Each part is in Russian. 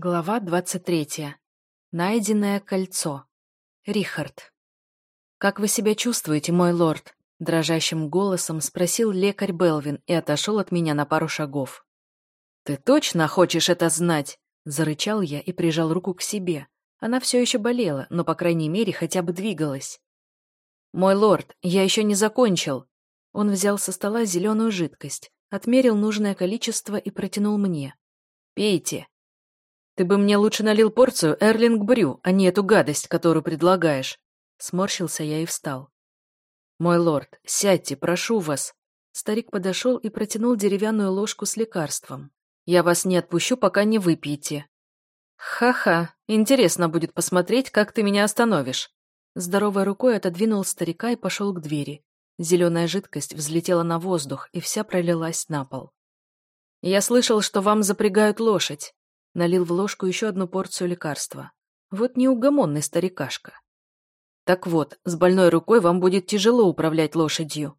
Глава 23. Найденное кольцо. Рихард. «Как вы себя чувствуете, мой лорд?» – дрожащим голосом спросил лекарь Белвин и отошел от меня на пару шагов. «Ты точно хочешь это знать?» – зарычал я и прижал руку к себе. Она все еще болела, но, по крайней мере, хотя бы двигалась. «Мой лорд, я еще не закончил!» Он взял со стола зеленую жидкость, отмерил нужное количество и протянул мне. «Пейте!» «Ты бы мне лучше налил порцию Эрлинг Брю, а не эту гадость, которую предлагаешь». Сморщился я и встал. «Мой лорд, сядьте, прошу вас». Старик подошел и протянул деревянную ложку с лекарством. «Я вас не отпущу, пока не выпьете». «Ха-ха, интересно будет посмотреть, как ты меня остановишь». Здоровой рукой отодвинул старика и пошел к двери. Зеленая жидкость взлетела на воздух и вся пролилась на пол. «Я слышал, что вам запрягают лошадь. Налил в ложку еще одну порцию лекарства. Вот неугомонный старикашка. Так вот, с больной рукой вам будет тяжело управлять лошадью.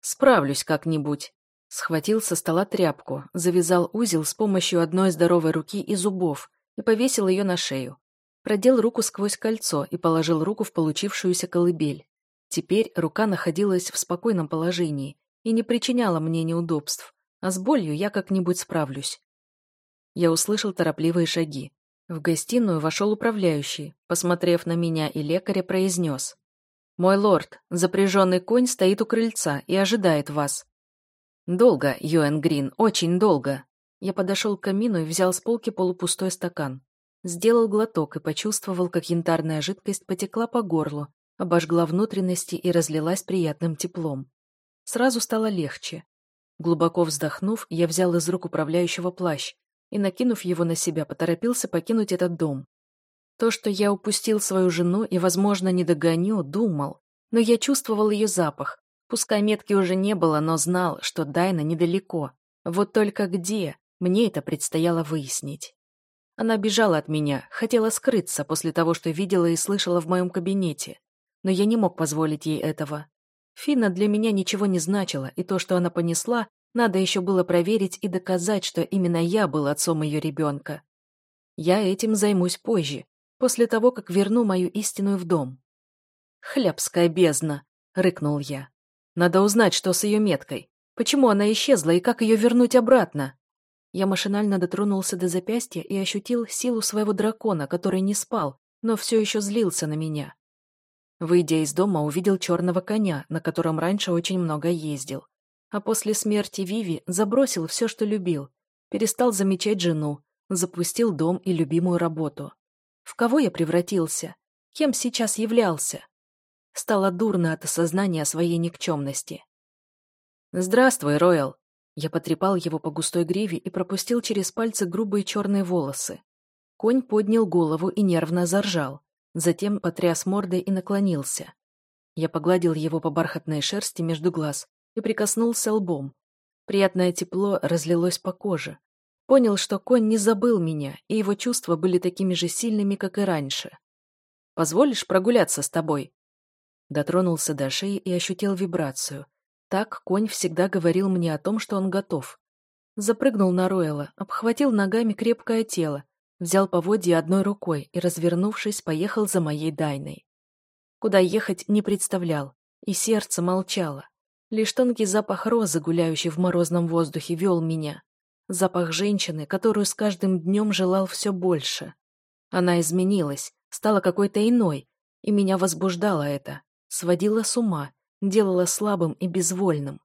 Справлюсь как-нибудь. Схватил со стола тряпку, завязал узел с помощью одной здоровой руки и зубов и повесил ее на шею. Продел руку сквозь кольцо и положил руку в получившуюся колыбель. Теперь рука находилась в спокойном положении и не причиняла мне неудобств, а с болью я как-нибудь справлюсь. Я услышал торопливые шаги. В гостиную вошел управляющий, посмотрев на меня и лекаря, произнес. «Мой лорд, запряженный конь стоит у крыльца и ожидает вас». «Долго, Юэн Грин, очень долго». Я подошел к камину и взял с полки полупустой стакан. Сделал глоток и почувствовал, как янтарная жидкость потекла по горлу, обожгла внутренности и разлилась приятным теплом. Сразу стало легче. Глубоко вздохнув, я взял из рук управляющего плащ, и, накинув его на себя, поторопился покинуть этот дом. То, что я упустил свою жену и, возможно, не догоню, думал, но я чувствовал ее запах. Пускай метки уже не было, но знал, что Дайна недалеко. Вот только где, мне это предстояло выяснить. Она бежала от меня, хотела скрыться после того, что видела и слышала в моем кабинете. Но я не мог позволить ей этого. Фина для меня ничего не значила, и то, что она понесла, надо еще было проверить и доказать, что именно я был отцом ее ребенка. Я этим займусь позже, после того, как верну мою истинную в дом. «Хлябская бездна!» — рыкнул я. «Надо узнать, что с ее меткой. Почему она исчезла и как ее вернуть обратно?» Я машинально дотронулся до запястья и ощутил силу своего дракона, который не спал, но все еще злился на меня. Выйдя из дома, увидел черного коня, на котором раньше очень много ездил а после смерти Виви забросил все, что любил, перестал замечать жену, запустил дом и любимую работу. В кого я превратился? Кем сейчас являлся? Стало дурно от осознания своей никчемности. «Здравствуй, Роял!» Я потрепал его по густой гриве и пропустил через пальцы грубые черные волосы. Конь поднял голову и нервно заржал, затем потряс мордой и наклонился. Я погладил его по бархатной шерсти между глаз и прикоснулся лбом. Приятное тепло разлилось по коже. Понял, что конь не забыл меня, и его чувства были такими же сильными, как и раньше. «Позволишь прогуляться с тобой?» Дотронулся до шеи и ощутил вибрацию. Так конь всегда говорил мне о том, что он готов. Запрыгнул на Ройла, обхватил ногами крепкое тело, взял поводья одной рукой и, развернувшись, поехал за моей Дайной. Куда ехать не представлял, и сердце молчало. Лишь тонкий запах розы, гуляющий в морозном воздухе, вел меня. Запах женщины, которую с каждым днем желал все больше. Она изменилась, стала какой-то иной, и меня возбуждало это, сводила с ума, делала слабым и безвольным.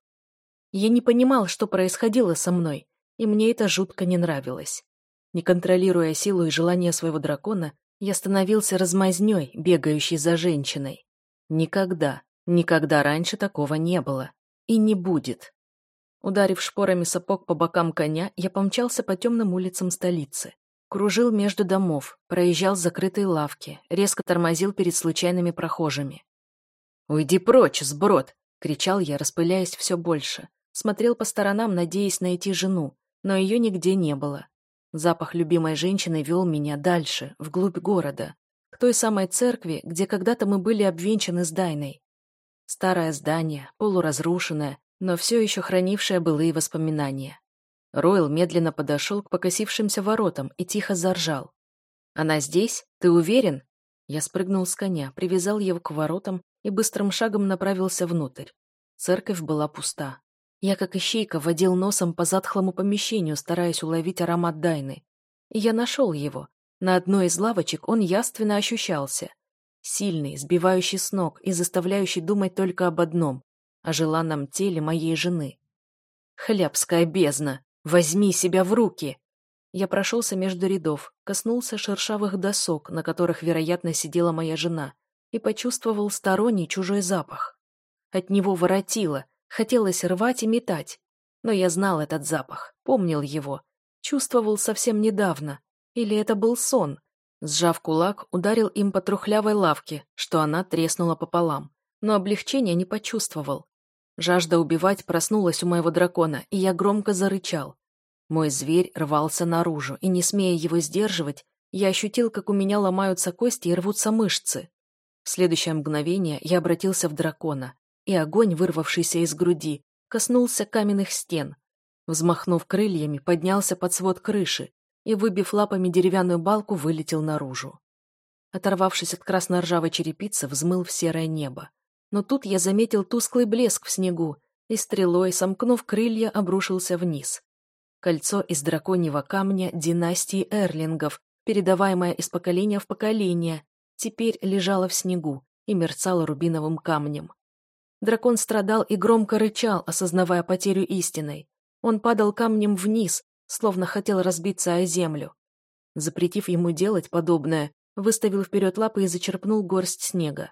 Я не понимал, что происходило со мной, и мне это жутко не нравилось. Не контролируя силу и желание своего дракона, я становился размазнёй, бегающей за женщиной. Никогда, Никогда раньше такого не было. И не будет. Ударив шпорами сапог по бокам коня, я помчался по темным улицам столицы. Кружил между домов, проезжал закрытые лавки, резко тормозил перед случайными прохожими. «Уйди прочь, сброд!» — кричал я, распыляясь все больше. Смотрел по сторонам, надеясь найти жену, но ее нигде не было. Запах любимой женщины вел меня дальше, вглубь города, к той самой церкви, где когда-то мы были обвенчаны с Дайной. Старое здание, полуразрушенное, но все еще хранившее былые воспоминания. Ройл медленно подошел к покосившимся воротам и тихо заржал. «Она здесь? Ты уверен?» Я спрыгнул с коня, привязал его к воротам и быстрым шагом направился внутрь. Церковь была пуста. Я, как ищейка, водил носом по затхлому помещению, стараясь уловить аромат Дайны. И я нашел его. На одной из лавочек он яственно ощущался. Сильный, сбивающий с ног и заставляющий думать только об одном — о желанном теле моей жены. «Хлябская бездна! Возьми себя в руки!» Я прошелся между рядов, коснулся шершавых досок, на которых, вероятно, сидела моя жена, и почувствовал сторонний чужой запах. От него воротило, хотелось рвать и метать. Но я знал этот запах, помнил его, чувствовал совсем недавно. Или это был сон? Сжав кулак, ударил им по трухлявой лавке, что она треснула пополам. Но облегчения не почувствовал. Жажда убивать проснулась у моего дракона, и я громко зарычал. Мой зверь рвался наружу, и, не смея его сдерживать, я ощутил, как у меня ломаются кости и рвутся мышцы. В следующее мгновение я обратился в дракона, и огонь, вырвавшийся из груди, коснулся каменных стен. Взмахнув крыльями, поднялся под свод крыши и, выбив лапами деревянную балку, вылетел наружу. Оторвавшись от красно-ржавой черепицы, взмыл в серое небо. Но тут я заметил тусклый блеск в снегу, и стрелой, сомкнув крылья, обрушился вниз. Кольцо из драконьего камня династии Эрлингов, передаваемое из поколения в поколение, теперь лежало в снегу и мерцало рубиновым камнем. Дракон страдал и громко рычал, осознавая потерю истиной. Он падал камнем вниз, словно хотел разбиться о землю. Запретив ему делать подобное, выставил вперед лапы и зачерпнул горсть снега.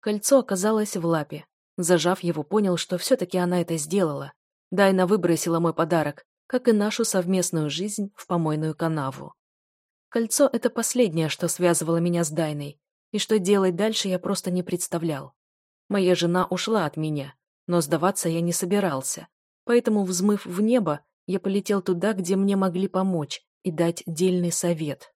Кольцо оказалось в лапе. Зажав его, понял, что все-таки она это сделала. Дайна выбросила мой подарок, как и нашу совместную жизнь в помойную канаву. Кольцо — это последнее, что связывало меня с Дайной, и что делать дальше я просто не представлял. Моя жена ушла от меня, но сдаваться я не собирался. Поэтому, взмыв в небо, я полетел туда, где мне могли помочь и дать дельный совет.